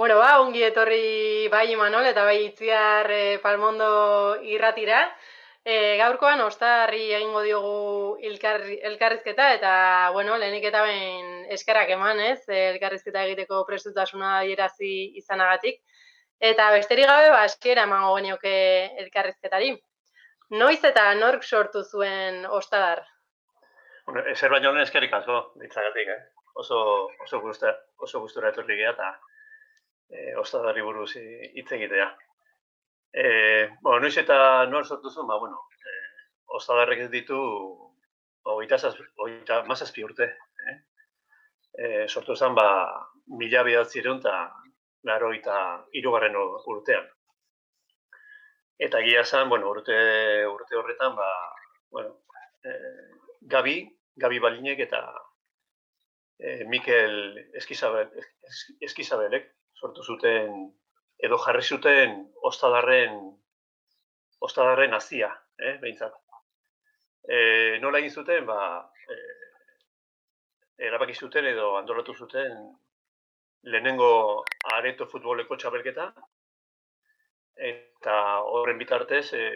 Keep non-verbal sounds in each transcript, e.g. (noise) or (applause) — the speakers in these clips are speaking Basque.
Bueno, ba, ongi etorri bai Imanol eta bai Itziar e, Palmondo irratira. E, gaurkoan ostarri egingo diogu elkar, elkarrizketa eta, bueno, lehenik eta ben eskerak eman, ez? Elkarrizketa egiteko prestutasuna dierazi izanagatik. Eta besterik gabe, ba, eskiera emango genioke elkarrizketari. Noiz eta nork sortu zuen ostadar? Bueno, ezer baino lehen eskerik asko, ditzagatik, eh? Oso, oso, gustura, oso gustura etorri eta e, ostadari buruz hitz egitea. E, bueno, noiz eta noa sortu zuen, ba, bueno, e, ostadarrek ditu hogeita, hogeita mazazpi urte. Eh? E, sortu zen, ba, mila behatzireun eta laro eta irugarren urtean. Eta egia zen, bueno, urte, urte horretan, ba, bueno, e, Gabi, Gabi Balinek eta e, Mikel Eskizabel, Eskizabelek sortu zuten edo jarri zuten ostadarren ostadarren hasia, eh, beintzat. Eh, nola egin zuten, ba, eh, erabaki zuten edo antolatu zuten lehenengo areto futboleko txabelketa eta horren bitartez, eh,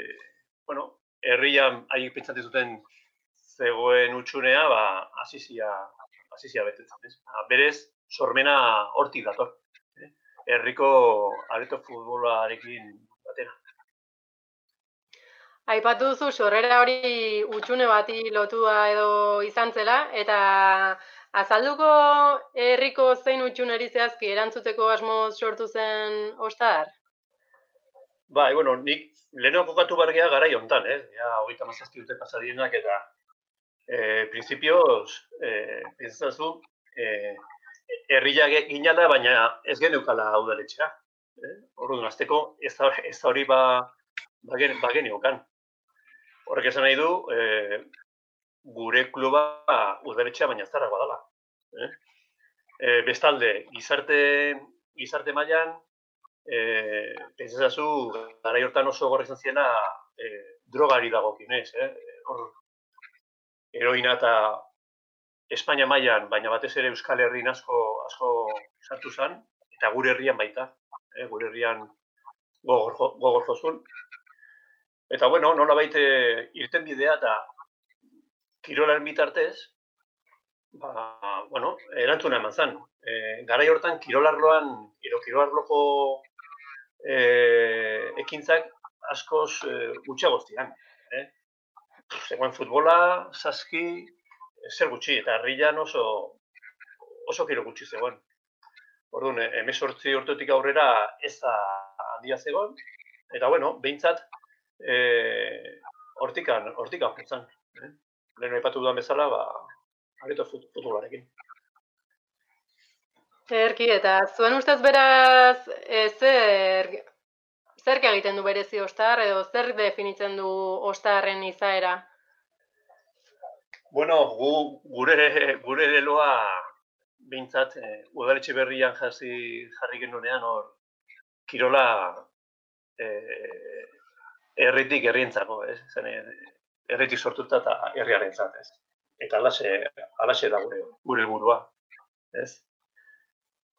bueno, herrian haiek pentsatzen zuten zegoen utxunea, ba, asizia, asizia betetzen, ez? Ba, berez, sormena hortik dator herriko areto futbolarekin batera. Aipatu duzu sorrera hori utxune bati lotua edo izan zela, eta azalduko herriko zein utxuneri zehazki erantzuteko asmo sortu zen ostar? Bai, bueno, nik leheno kokatu bargea gara jontan, eh? Ja, hogeita mazazti dute pasadienak, eta eh, prinsipioz, eh, pentsatzen eh, herria ginala, baina ez geneukala hau da letxera. Eh? Orduan, azteko, ez ez hori ba, ba, ba geneukan. Horrek esan nahi du, e, gure kluba udaletxea baina zara badala. Eh? E, bestalde, gizarte, gizarte mailan, e, pentsazazu, gara hortan oso gorrezan ziena, e, drogari dago kinez, eh? Hor, heroina eta Espainia mailan, baina batez ere Euskal Herrian asko asko sartu zen eta gure herrian baita, eh, gure herrian gogor gogor Eta bueno, nola baite irten bidea eta kirolaren bitartez, ba, bueno, erantzuna eman zen. E, garai hortan kirolarloan, edo kirolarloko e, ekintzak askoz e, gutxiagoztian. Eh? Zegoen futbola, saski, zer gutxi, eta herrian oso, oso kiro gutxi zegoen. Orduan, emesortzi eh, urtetik aurrera ez da handia zegoen, eta bueno, behintzat, e, hortikan, hortikan putzen. Eh? Lehen aipatu duan bezala, ba, areto futbolarekin. Zerki, eta zuen ustez beraz, e, zer, zer egiten du berezi ostar, edo zer definitzen du ostarren izaera? Bueno, gu, gure, gure leloa bintzat, e, eh, udaletxe berrian jasi jarri genunean, hor, kirola e, erritik herrientzako, ez? Zen, erritik sortuta eta herriaren zat, ez? Eta alaxe, alaxe da gure, gure burua, ez?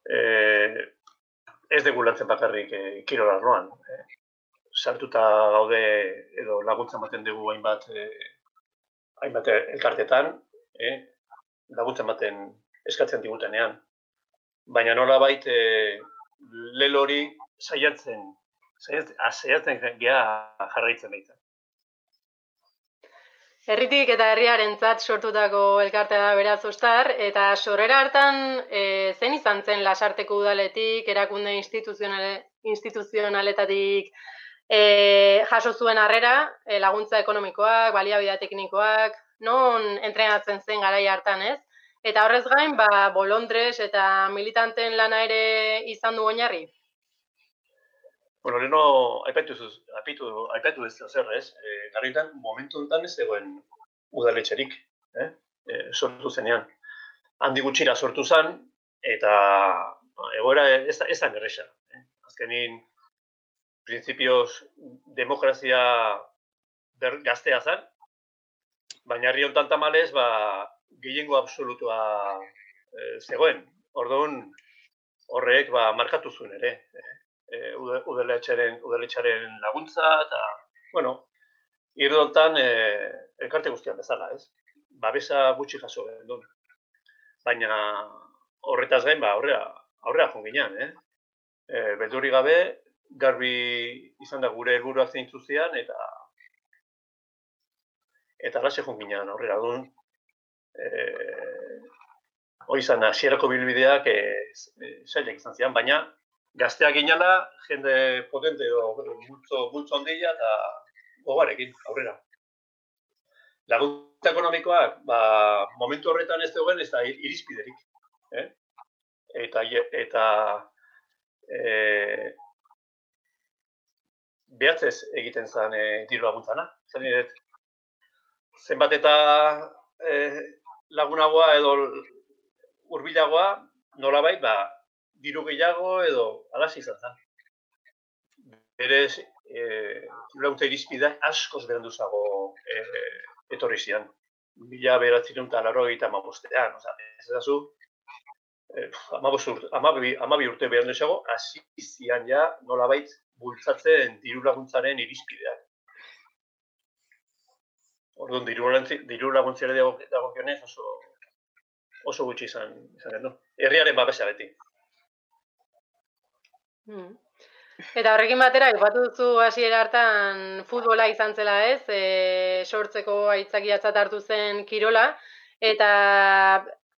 E, ez dugu lantzen bakarrik e, kirola noan. E, sartuta gaude edo laguntza ematen dugu hainbat e, hainbat elkartetan, eh, laguntzen baten eskatzen digutenean. Baina nola bait, eh, lelo hori saiatzen, saiatzen gea jarraitzen baita. Herritik eta herriaren zat sortutako elkartea da beraz ostar, eta sorrera hartan e, zen izan zen lasarteko udaletik, erakunde instituzionale, instituzionaletatik e, jaso zuen harrera, e, laguntza ekonomikoak, baliabidea teknikoak, non entrenatzen zen garai hartan, ez? Eta horrez gain, ba, bolondrez eta militanten lana ere izan du oinarri? Bueno, leheno, aipatu aipatu, aipatu ez zer, ez? E, garritan, momentu enten ez egoen udaletxerik, eh? E, sortu zenean. Handi gutxira sortu zen, eta ba, egoera ez, ez da nerresa. Eh? Azkenin, prinsipioz demokrazia ber, gaztea zen, baina herri honetan tamalez, ba, gehiengo absolutua e, zegoen. Orduan, horrek ba, markatu zuen ere. E, udeletxaren, laguntza, eta, bueno, irdoltan e, elkarte guztian bezala, ez? Babesa gutxi jaso du. Baina horretaz gain, ba, aurrea, aurrea jonginan, eh? E, beldurri gabe, garbi izan da gure helburuak zeintzu zian, eta eta lase jonginan aurrera duen. E, hoi izan, asierako bilbideak e, zailak izan zian, baina gazteak inala, jende potente edo bultzo, bultzo ondila eta gogarekin, aurrera. Laguntza ekonomikoak, ba, momentu horretan ez duen ez da irizpiderik. Eh? Eta, eta e, behatzez egiten zen e, diru laguntzana. Zer zenbat eta e, lagunagoa edo hurbilagoa nolabait ba diru gehiago edo alasi izan da. Berez eh laguntza irizpida askoz beranduzago eh etorri zian. Mila beratzen eta laro egita amabostean, oza, ez da zu, amabi, amabi urte behar desago, hasi zian ja nolabait bultzatzen diru laguntzaren irizpideak. Orduan, diru laguntziare dago kionez oso, oso gutxi izan, izan du. Herriaren babesa beti. Hmm. Eta horrekin batera, ipatu duzu hasiera hartan futbola izan zela ez, e, sortzeko aitzakiatzat hartu zen kirola, eta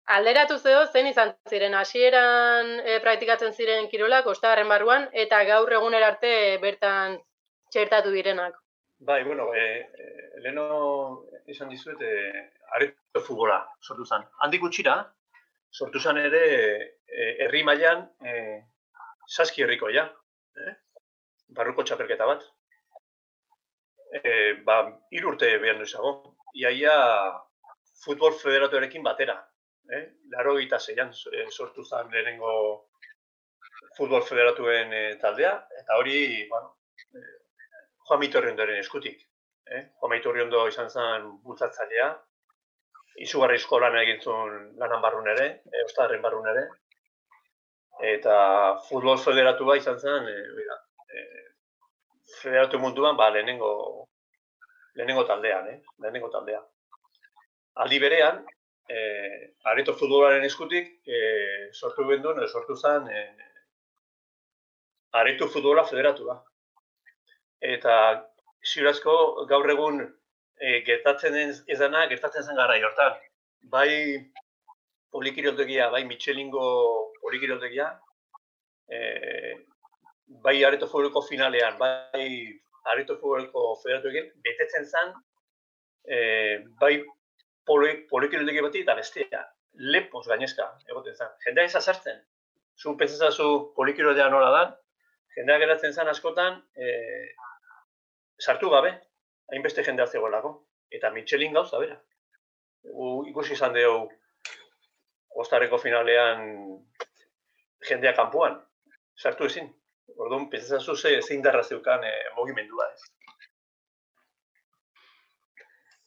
alderatu zeo zen izan ziren hasieran e, praktikatzen ziren kirolak, ostagarren barruan, eta gaur eguner arte bertan txertatu direnak. Bai, bueno, e, e, leno izan dizuet, e, areto futbola sortu zen. Handik gutxira, sortu zen ere e, herri mailan e, saski herriko ja. Eh? Barruko txapelketa bat. E, ba, irurte behar duzago. Iaia futbol federatuarekin batera. Eh? Laro gita zeian e, sortu zen lehenengo futbol federatuen e, taldea. Eta hori, bueno, e, Joan Mitorriondoren eskutik. Eh? Joan Mitorriondo izan zen bultzatzailea, izugarri eskolan egin zuen lanan barrun ere, e, ostarren barrun ere. Eta futbol federatua izan zen, e, e, federatu munduan, ba, lehenengo, lehenengo taldean, eh? lehenengo taldean. Aldi berean, e, areto futbolaren eskutik, e, sortu bendu, nire sortu zen, e, areto futbola federatua. Eta, ziurazko, gaur egun e, gertatzen ez dena, gertatzen zen gara hortan. Bai polikiroldegia, bai Michelingo polikiroldegia, e, bai areto futboleko finalean, bai areto futboleko federatu betetzen zen, e, bai polikiroldegia bati eta bestea, lepos gainezka, egoten zen. Jendea ez azartzen, zu pentsatzen polikiroldea nola da, jendea geratzen zen askotan, e, sartu gabe, hainbeste jendea zegoelako. Eta Michelin gauza, bera. U, ikusi izan dugu ostareko finalean jendea kanpoan. Sartu ezin. Orduan, pentsatzen zu ze zein darra zeukan e, mugimendua, ez?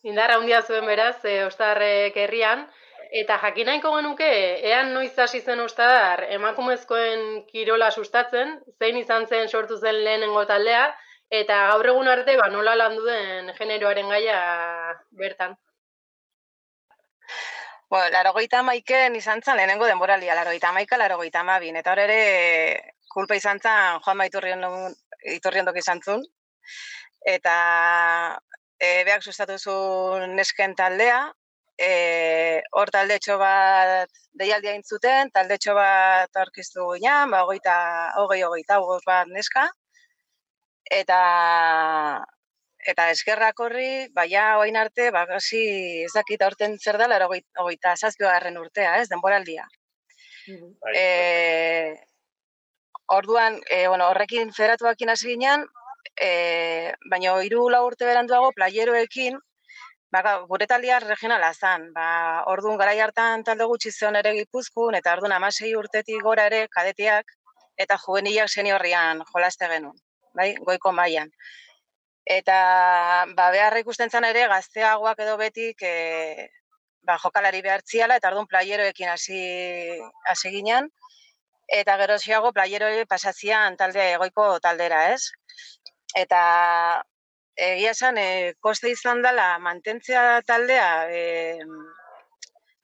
Indarra handia zuen beraz, e, ostarrek herrian, eta jakinaiko genuke, ean noiz hasi zen ostadar, emakumezkoen kirola sustatzen, zein izan zen sortu zen lehenengo taldea, Eta gaur egun arte, ba, nola landu den generoaren gaia bertan? Bueno, laro goita maiken izan zen lehenengo denboralia, laro goita maika, laro mabin. Eta hor ere, kulpa izan zen, joan baiturrien iturrien doki izan zun. Eta e, behak sustatu zuen nesken taldea, e, hor talde txo bat deialdia intzuten, talde txo bat orkiztu ginen, ba, ogeita, ogei, ogeita, bat neska. Eta eta eskerrak horri, baia oain arte, ba, gasi ez dakit aurten zer da, laro goita zazpiogarren urtea, ez, denboraldia. E, orduan, e, bueno, horrekin federatuak hasi ginen, e, baina hiru lau urte beranduago, playeroekin, ba, gure taldia regionala zan, ba, orduan gara hartan talde gutxi zeon ere gipuzkun, eta orduan amasei urtetik gora ere kadetiak, eta juvenilak seniorrian jolaste genuen bai, goiko mailan. Eta ba behar ikusten zen ere gazteagoak edo betik e, ba, jokalari behartziala eta ordun playeroekin hasi hasi ginen eta gero xiago playero pasazian talde egoiko taldera, ez? Eta egia esan, e, koste izan dela mantentzea taldea, e,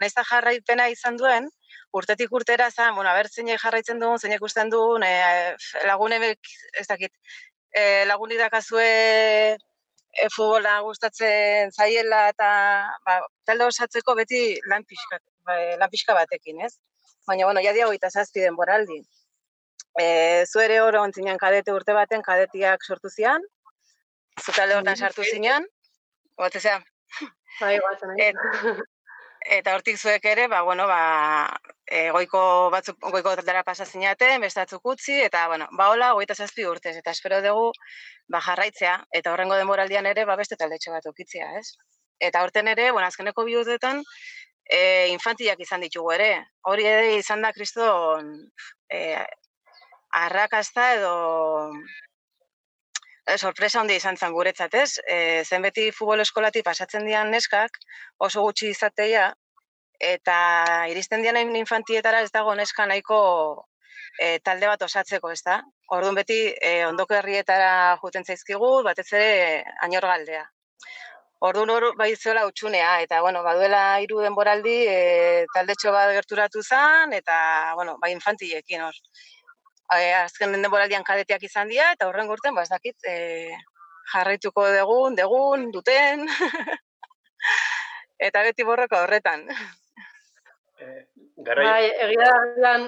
naizta jarraipena izan duen, urtetik urtera zan, bueno, aber zeinek jarraitzen dugun, zeinek ikusten dugun, e, lagunek, ez dakit, e, lagunik dakazue e, futbola gustatzen zaiela eta ba, talde osatzeko beti lan pixka, ba, lan pixka batekin, ez? Baina, bueno, jadia hogeita zazpi denboraldi. E, zu ere oro ontzinen kadete urte baten kadetiak sortu zian, zu talde hortan sartu zinean, bat ezea. Bai, bat, Eta hortik zuek ere, ba, bueno, ba, e, goiko batzuk, goiko dara pasa zinaten, bestatzuk utzi, eta, bueno, ba, hola, goita zazpi urtez, eta espero dugu, ba, jarraitzea, eta horrengo denboraldian ere, ba, beste talde bat ukitzea, ez? Eta horten ere, bueno, azkeneko bi urtetan, e, infantiak izan ditugu ere. Hori ere izan da, kriston, e, arrakasta edo e, sorpresa handi izan zen guretzat, ez? E, zen beti futbol eskolati pasatzen dian neskak, oso gutxi izateia, eta iristen dian infantietara ez dago neska nahiko e, talde bat osatzeko, ez da? Orduan beti e, ondoko herrietara juten zaizkigu, batez ere ainor galdea. Orduan hor bai zuela utxunea, eta bueno, baduela hiru denboraldi e, talde bat gerturatu zen, eta bueno, bai infantiekin hor e, azken den denboraldian kadeteak izan dira, eta horren gurten, ba, ez dakit, e, jarraituko dugun, degun, duten, (laughs) eta beti borroka horretan. E, garai... Bai, egia lan,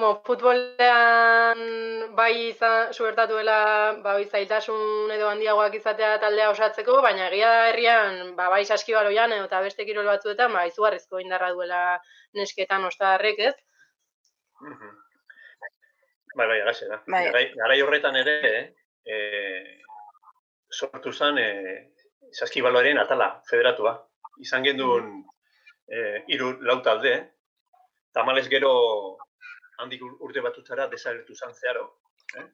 mo, futbolean bai izan, suertatuela, bai zailtasun edo handiagoak izatea taldea osatzeko, baina egia herrian, ba, bai saskibaloian edo eta beste kirol batzuetan, ba, izugarrizko indarra duela nesketan ostarrek, ez? Mm Bai, bai, agaxe da. Bai. Garai, garai horretan ere, eh, sortu zen eh, saskibaloaren atala, federatua. Izan genduen eh, iru lau talde, tamales gero handik urte batutara desagertu zan zeharo. Eh?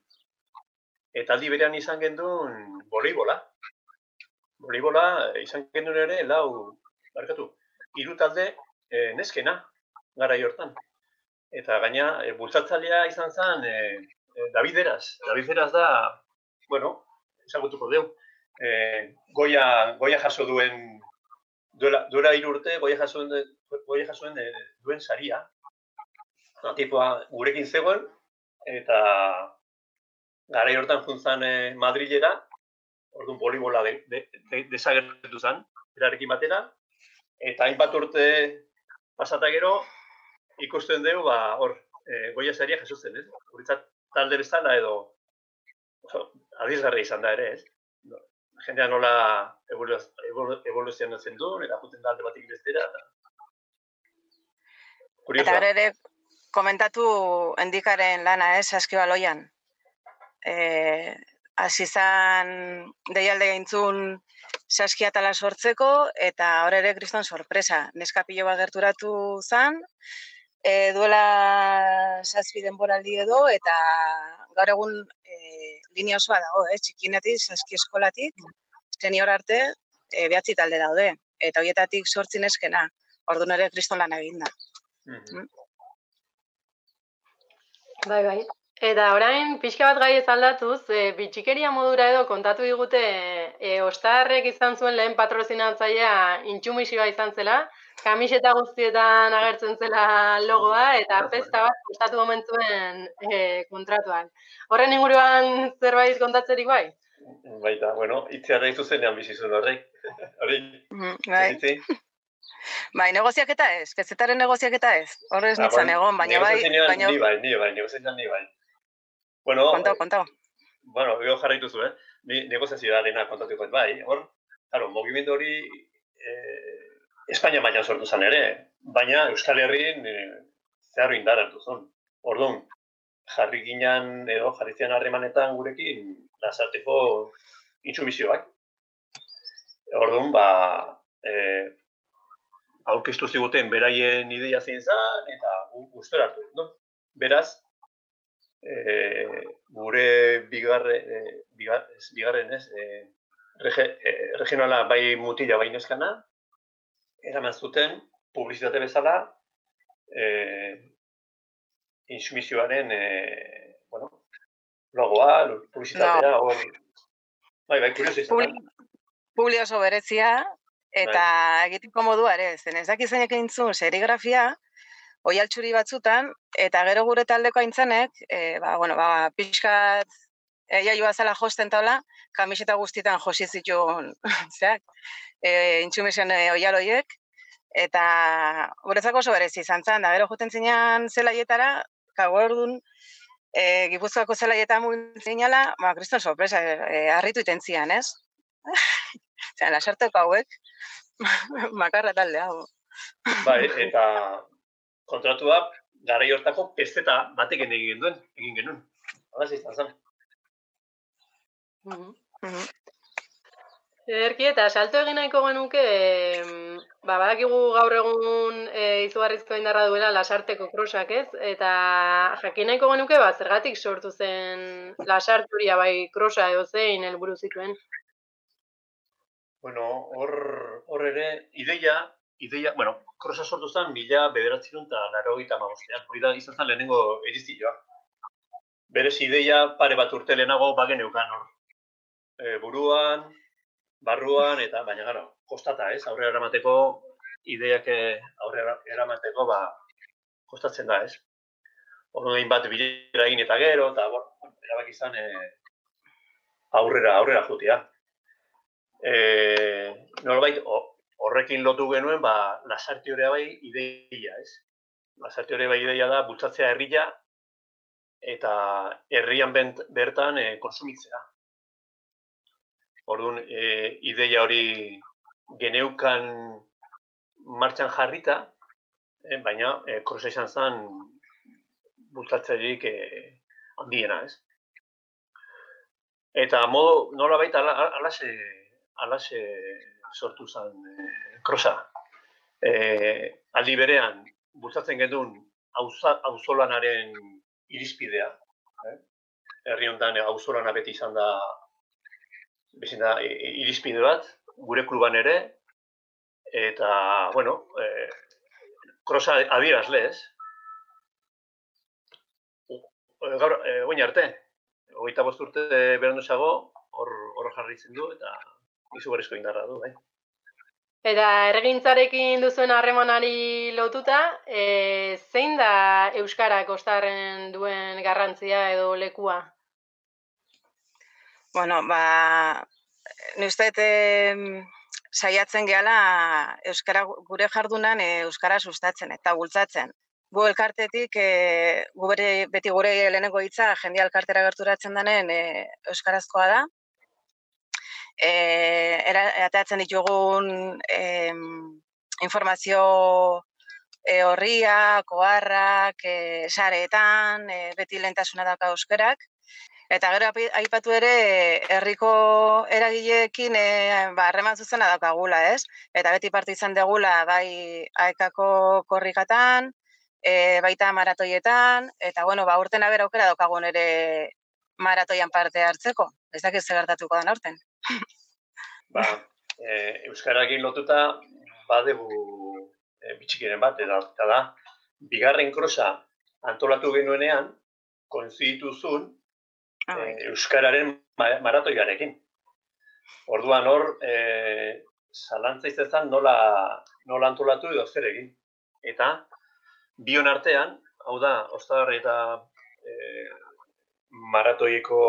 Eta aldi berean izan genduen voleibola. Voleibola eh, izan genduen ere lau, barkatu, iru talde eh, neskena, gara hortan. Eta gaina, e, bultzatzailea izan zen e, e, David Eraz. David Eraz da, bueno, esagutuko deu, e, goia, goia jaso duen, duela, duela irurte, goia jaso duen, goia jaso duen, e, duen saria. Na, tipua gurekin zegoen, eta gara hortan juntzan e, Madrilera, orduan bolibola de, de, de, desagertu zen, erarekin batera, eta hainbat urte pasata gero, ikusten dugu, ba, hor, e, goia saria jasotzen, ez? Horitzat talde bezala edo oso, adizgarri izan da ere, ez? No, jendea nola evoluzionatzen du, eta juten da alde batik bestera. Eta ere, komentatu endikaren lana, ez, askibaloian. Eh, Azizan deialde gaintzun saskiatala sortzeko, eta hor ere kriston sorpresa. Neskapilo bat gerturatu zan, e, duela zazpi denboraldi edo, eta gaur egun e, linea osoa dago, eh? txikinetik, zazki eskolatik, senior arte, e, behatzi talde daude, eta horietatik sortzin eskena, ordu nire kriston lan egin da. Mm Bai, bai. Eta orain, pixka bat gai ez aldatuz, e, bitxikeria modura edo kontatu digute e, Ostarrek izan zuen lehen patrozinatzailea intxumisioa izan zela, kamiseta guztietan agertzen zela logoa eta pesta bat kostatu momentuen e, kontratuan. Horren inguruan zerbait kontatzerik bai? Baita, bueno, itziarra izu zenean bizizun horrek. (laughs) Hori, mm, bai. (laughs) Bai, negoziaketa ez, kezetaren negoziaketa ez. Horrez ah, nintzen egon, baina bai... Baina... Ni bai, ni bai, negoziaketa ni bai. Bueno, kontau, kontau. Bueno, gero jarraitu zu, eh? Ni negoziazioa dena kontatuko bai. Hor, claro, mogimendu hori eh, Espainia mailan sortu zen ere, baina Euskal Herrian e, zehar indar hartu zen. Orduan, jarri ginen edo jarri zian harremanetan gurekin nazarteko intsumizioak. Orduan, ba, e, aurkeztu ziguten beraien ideia zein zen, eta gustora hartu. No? Beraz, e, gure bigarre, e, bigar, bigarren ez, e, rege, e, regionala bai mutila bai neskana, eraman zuten publizitate bezala e, insumisioaren, e, bueno, logoa, publizitatea, no. hor... Bai, bai, kurioso izan. Publi oso berezia, eta bai. egiteko modua ere, zen ez dakiz zeinek eintzun serigrafia, oi altxuri batzutan, eta gero gure taldeko aintzanek, e, ba, bueno, ba, pixkat, eia joa zela josten taula, kamiseta guztietan josi zituen, (laughs) zeak, e, intsumision e, oialoiek, eta guretzako oso berezi izan zen, da gero juten zinean zelaietara, kago orduan, e, gipuzkoako zelaietan zinala, ba, kriston sorpresa, e, harritu iten zian, ez? (laughs) Zer, lasarteko hauek, (laughs) makarra talde hau. Bai, eta kontratua gara hortako pesteta batek egin duen, egin genuen. Hala ziztan zen. Ederki, eta salto egin nahiko genuke, ba, badakigu gaur egun e, izugarrizko indarra duela lasarteko krosak ez, eta jakin nahiko genuke, ba, zergatik sortu zen lasarturia bai krosa edo zein helburu zituen. Bueno, hor, hor ere, ideia, ideia, bueno, krosa sortu zen mila bederatzen eta laro gita magostean, hori da izan zen lehenengo edizioa. Berez ideia pare bat urte lehenago bagen eukan hor. E, buruan, barruan, eta baina gara, kostata ez, aurrera eramateko, ideiak aurrera eramateko, ba, kostatzen da ez. Horren bat bilera egin eta gero, eta bueno, erabak izan e, aurrera, aurrera jutia. E, Norbait, horrekin lotu genuen, ba, lasarti bai ideia, ez? Lasarti bai ideia da, bultzatzea herria, eta herrian bertan e, konsumitzea. Orduan, e, ideia hori geneukan martxan jarrita, e, baina e, krosa izan zen bultatzerik e, handiena, ez? Eta modu, nola baita, alase, alase sortu zen e, krosa. E, aldi berean, bultzatzen genuen auzolanaren irizpidea. Eh? Herri honetan auzolana beti izan da bezin da irizpide bat, gure kluban ere, eta, bueno, e, krosa adieraz lez. Gaur, e, oin arte, hogeita bost urte berandu hor, hor jarritzen du, eta izugarrizko indarra du, bai. Eta erregintzarekin duzuen harremanari lotuta, e, zein da Euskara kostarren duen garrantzia edo lekua? Bueno, ba, nuztet saiatzen gehala Euskara gure jardunan e, Euskara sustatzen eta bultzatzen. Gu elkartetik, e, gu beti gure lehenengo hitza jendia elkartera gerturatzen denen e, Euskarazkoa da, eh erateatzen ditugun eh informazio e, horria, koarrak, e, sareetan, e, beti lentasuna dauka euskerak. Eta gero aipatu ere herriko eragileekin eh ba harreman zuzena daukagula, ez? Eta beti parte izan degula bai aekako korrikatan, e, baita maratoietan eta bueno, ba urtena bera aukera daukagun ere maratoian parte hartzeko. Ez dakiz zer gertatuko da aurten (laughs) ba, e, Euskarakin lotuta badegu e, bitxikiren bat, eta, da, bigarren krosa antolatu genuenean, konzituzun ah, bai. e, Euskararen maratoiarekin. Orduan hor, e, zalantza izan nola, nola antolatu edo zer egin. Eta, bion artean, hau da, Ostadarri eta e, maratoiko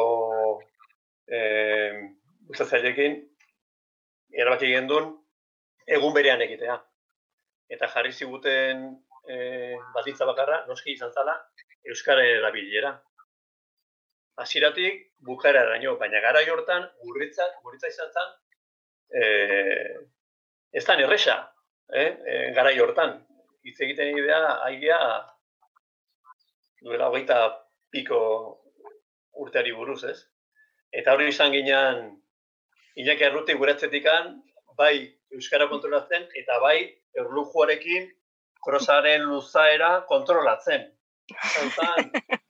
e, bultzatzailekin, erabaki gendun egun berean egitea. Eta jarri ziguten e, batitza bakarra, noski izan zala, Euskara erabilera. Hasiratik bukara eraino, baina gara hortan gurritza, gurritza izan zen, e, ez da erresa, eh? e, gara hortan. Hitz egiten idea, aigea, duela hogeita piko urteari buruz, ez? Eta hori izan ginean Iñaki Arruti guretzetikan, bai Euskara kontrolatzen, eta bai erlujuarekin krosaren luzaera kontrolatzen. Zautan, (laughs)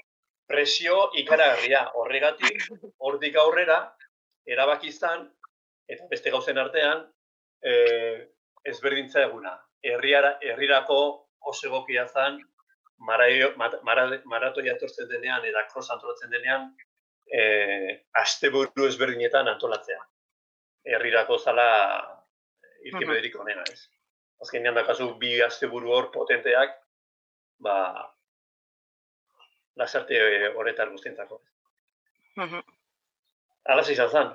presio ikaragarria. Horregatik, hortik aurrera, erabaki izan, eta beste gauzen artean, e, ezberdintza eguna. Herriara, herrirako osegokia zan, maraio, maratoia etortzen denean eta cross antolatzen denean, e, aste buru ezberdinetan antolatzea. Herrirako zala irkibederik onena, ez? Azkenean dakazu bi aste buru hor potenteak, ba, lasarte horretar guztientzako. Ala izan zan.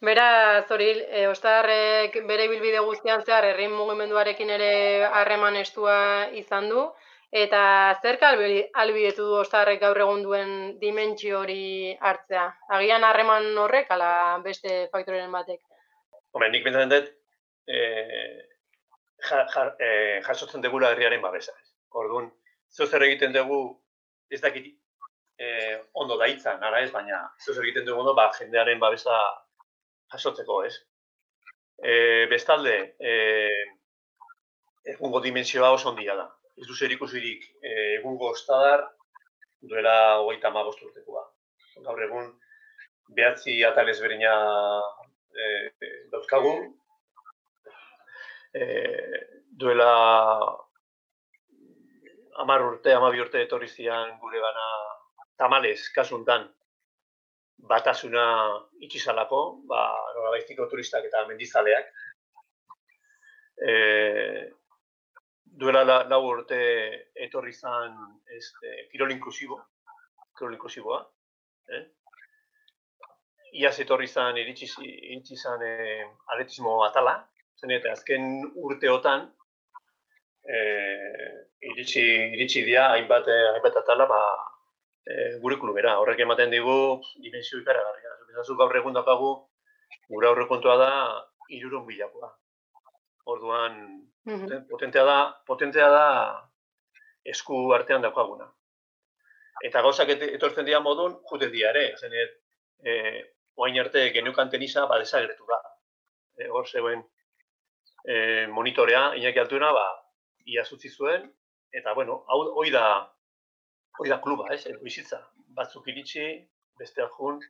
Beraz, hori, e, ostarrek bere bilbide guztian zehar herrin mugimenduarekin ere harreman estua izan du, eta zer albidetu du ostarrek gaur egun duen dimentsio hori hartzea? Agian harreman horrek, ala beste faktoren batek? Hombre, nik bintzatzen dut, e, ja, ja, e, jasotzen degula herriaren babesa. Orduan, zo zer egiten dugu, ez dakit e, ondo daitzan, ara ez, baina zo zer egiten dugu ondo, ba, jendearen babesa jasotzeko, ez? E, bestalde, e, egungo dimensioa oso ondia da. Ez du zer ikusirik e, egungo ostadar duela hogeita ma urtekoa. Gaur egun, behatzi atal ezberina e, e, dauzkagu, e, duela amar urte, amabi urte etorri zian gure gana tamales, kasuntan, batasuna itxizalako, ba, norabaiztiko turistak eta mendizaleak. E, duela la, lau urte etorri zan este, kirol inklusibo, kirol inklusiboa. Eh? Iaz etorri zan iritsi, iritsi zan e, atala, zen eta azken urteotan e, iritsi, iritsi dia hainbat, hainbat atala ba, e, gure klubera. Horrek ematen digu dimensio ikaragarria. Zazu gaur egun dakagu gure aurrekontua da irurun bilakoa. Orduan, mm potentea da, potentea da esku artean daukaguna. Eta gauzak etortzen dira modun, juten dira ere. Zen, e, oain arte genukan tenisa, ba, desagretu da. E, hor zegoen e, monitorea, inaki altuna, ba, ia zutzi zuen, eta, bueno, hau, hoi da, hori da kluba, ez, edo bizitza. Batzuk iritsi, beste jun,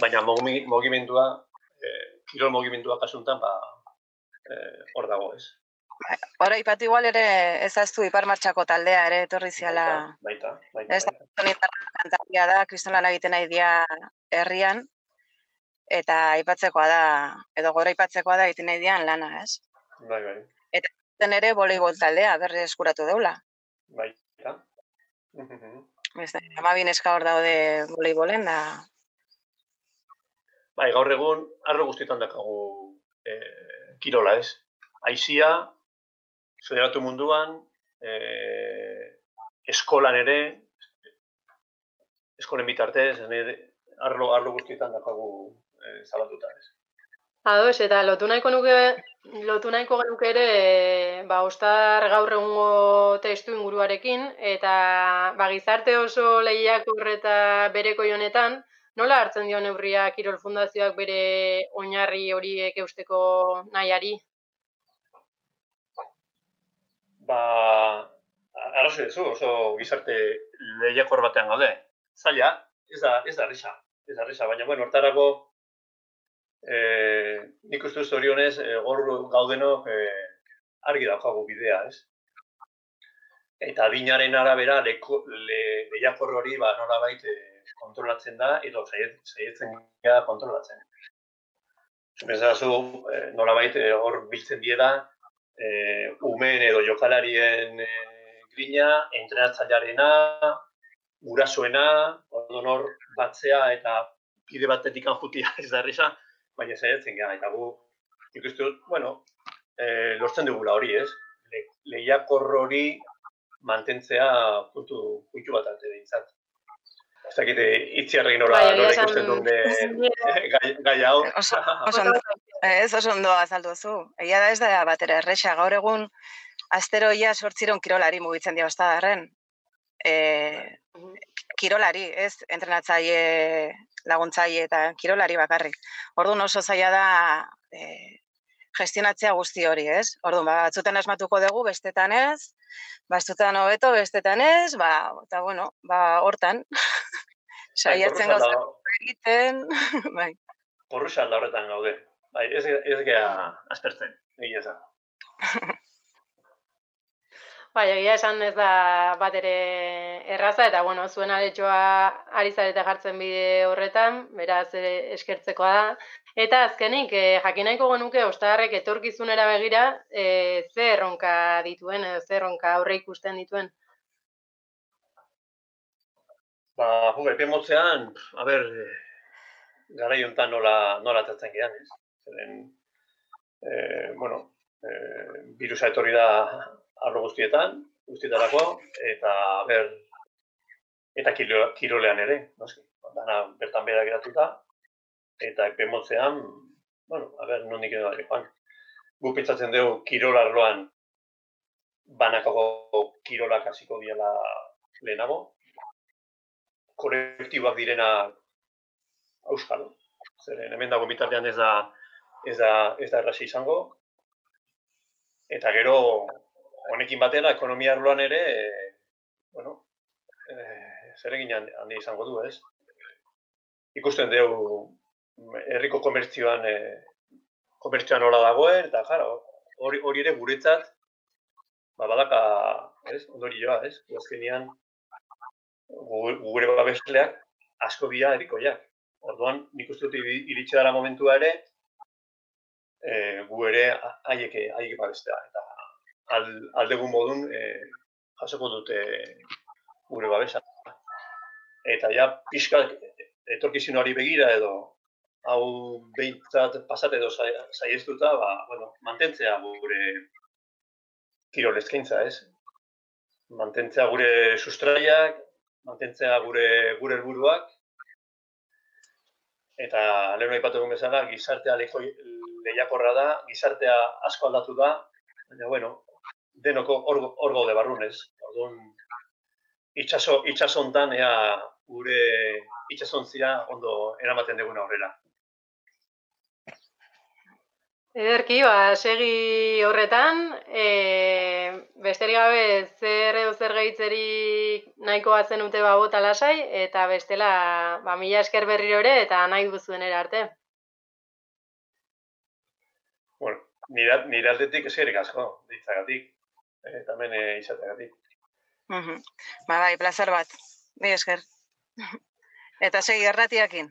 baina mogimendua, eh, kirol mogimendua kasuntan, ba, eh, hor dago, ez. Hora, ipat igual ere ez aztu ipar martxako taldea ere etorri ziala. Baita, baita, Ez da, da, kristolan egiten nahi dia herrian, eta ipatzekoa da, edo gora ipatzekoa da egiten nahi dian lana, ez? Bai, bai. Eta ere voleibol taldea, berri eskuratu deula. Baita. Beste, ama bineska hor daude voleibolen da. Bai, gaur egun, arro guztietan dakagu e, kirola, ez? Aizia, federatu munduan, e, eskolan ere, eskolen bitartez, arlo, arlo guztietan dakagu e, zabatuta, ez? Ados, eta lotu nahiko nuke, lotu nahiko genuke ere, ba, ostar gaur egungo testu inguruarekin, eta ba, gizarte oso lehiak urreta bereko honetan, nola hartzen dio neurria Kirol Fundazioak bere oinarri horiek eusteko nahiari? Ba, arrazo duzu, oso gizarte lehiak batean gaude. Zaila, ez da, ez da risa, ez da risa, baina, bueno, hortarako, e, nik uste zorionez, e, hor gaudenok e, argi daukagu bidea, ez? Eta adinaren arabera leko, le, lehiakor hori ba, nolabait e, kontrolatzen da, edo zaietzen gara kontrolatzen. Zumezazu, e, nolabait hor biltzen dieda, e, umen edo jokalarien e, grina, entrenatzailearena, gurasoena, hor batzea eta bide batetik anjutia (laughs) ez da baina zaitzen gara, eta gu, ikustu, bueno, e, lortzen dugula hori, ez? Le, lehiakor hori mantentzea puntu, puntu bat arte dintzat. Ez dakit, itziarri nora, bai, nora ikusten duen (laughs) gai, gai hau. Oso, (laughs) oso, ez oso ondo azaldu zu. Egia da ez da batera erresa, gaur egun asteroia sortziron kirolari mugitzen dira darren. E, kirolari, ez, entrenatzaile laguntzaile eta kirolari bakarrik. Orduan oso zaila da e, gestionatzea guzti hori, ez? Orduan, ba, batzutan asmatuko dugu, bestetan ez, batzutan hobeto, bestetan ez, ba, eta bueno, ba, hortan, (laughs) saiatzen gauza egiten, (laughs) bai. Porruxa alda horretan gaude. Bai, ez, ez gea aspertzen, egia (laughs) Bai, egia esan ez da bat ere erraza, eta bueno, zuen aletxoa ari zarete jartzen bide horretan, beraz ere eskertzekoa da. Eta azkenik, e, jakin nahiko genuke, ostarrek etorkizunera begira, e, ze erronka dituen, edo ze erronka aurre ikusten dituen? Ba, jo, epe motzean, a ber, gara jontan nola, nola tatzen gehan, ez? Zeren, e, bueno, e, virusa etorri da arlo guztietan, guztietarako, eta ber, eta kirolean ere, noski, dana bertan bera geratuta, eta epe motzean, bueno, a ber, nondik edo dara, joan. Gu pentsatzen dugu kirol arloan banakako kirolak hasiko diela lehenago, kolektiboak direna auskalo. Zeren, hemen dago bitartean ez da, ez da, ez da errazi izango. Eta gero, honekin batera, ekonomia arloan ere, e, bueno, e, zer egin handi izango du, ez? Ikusten dugu, herriko komertzioan, e, komertzioan hola dagoen, eta jara, hori, hori ere guretzat, ba, badaka, ez, ondori joa, ez? Guzkenian, gure babesleak asko bia erikoiak. Orduan, nik uste dut iritsi dara momentua ere, e, gu ere haieke, haieke babestea. Eta al, aldegun modun e, jasoko dute gure babesa. Eta ja, pixka etorkizun hori begira edo hau behintzat pasat edo saiestuta, ba, bueno, mantentzea gure kirol eskaintza, ez? Mantentzea gure sustraiak, mantentzea gure gure helburuak eta lehen aipatu egun bezala, gizartea lehiakorra da, gizartea asko aldatu da, baina bueno, denoko hor gaude barrunez. Orduan, itxaso, itxasontan ea gure itxasontzia ondo eramaten duguna aurrera. Ederki, ba, segi horretan, e, besterik gabe zer edo zer gehitzerik nahiko batzen dute ba bota lasai, eta bestela ba, mila esker berriro ere eta nahi duzuen arte. Bueno, nire aldetik eskerik asko, ditzagatik eh, tamen eh, izateagatik. Uh -huh. Ba, bai, placer bat. Mi esker. (laughs) Eta segi erratiakin.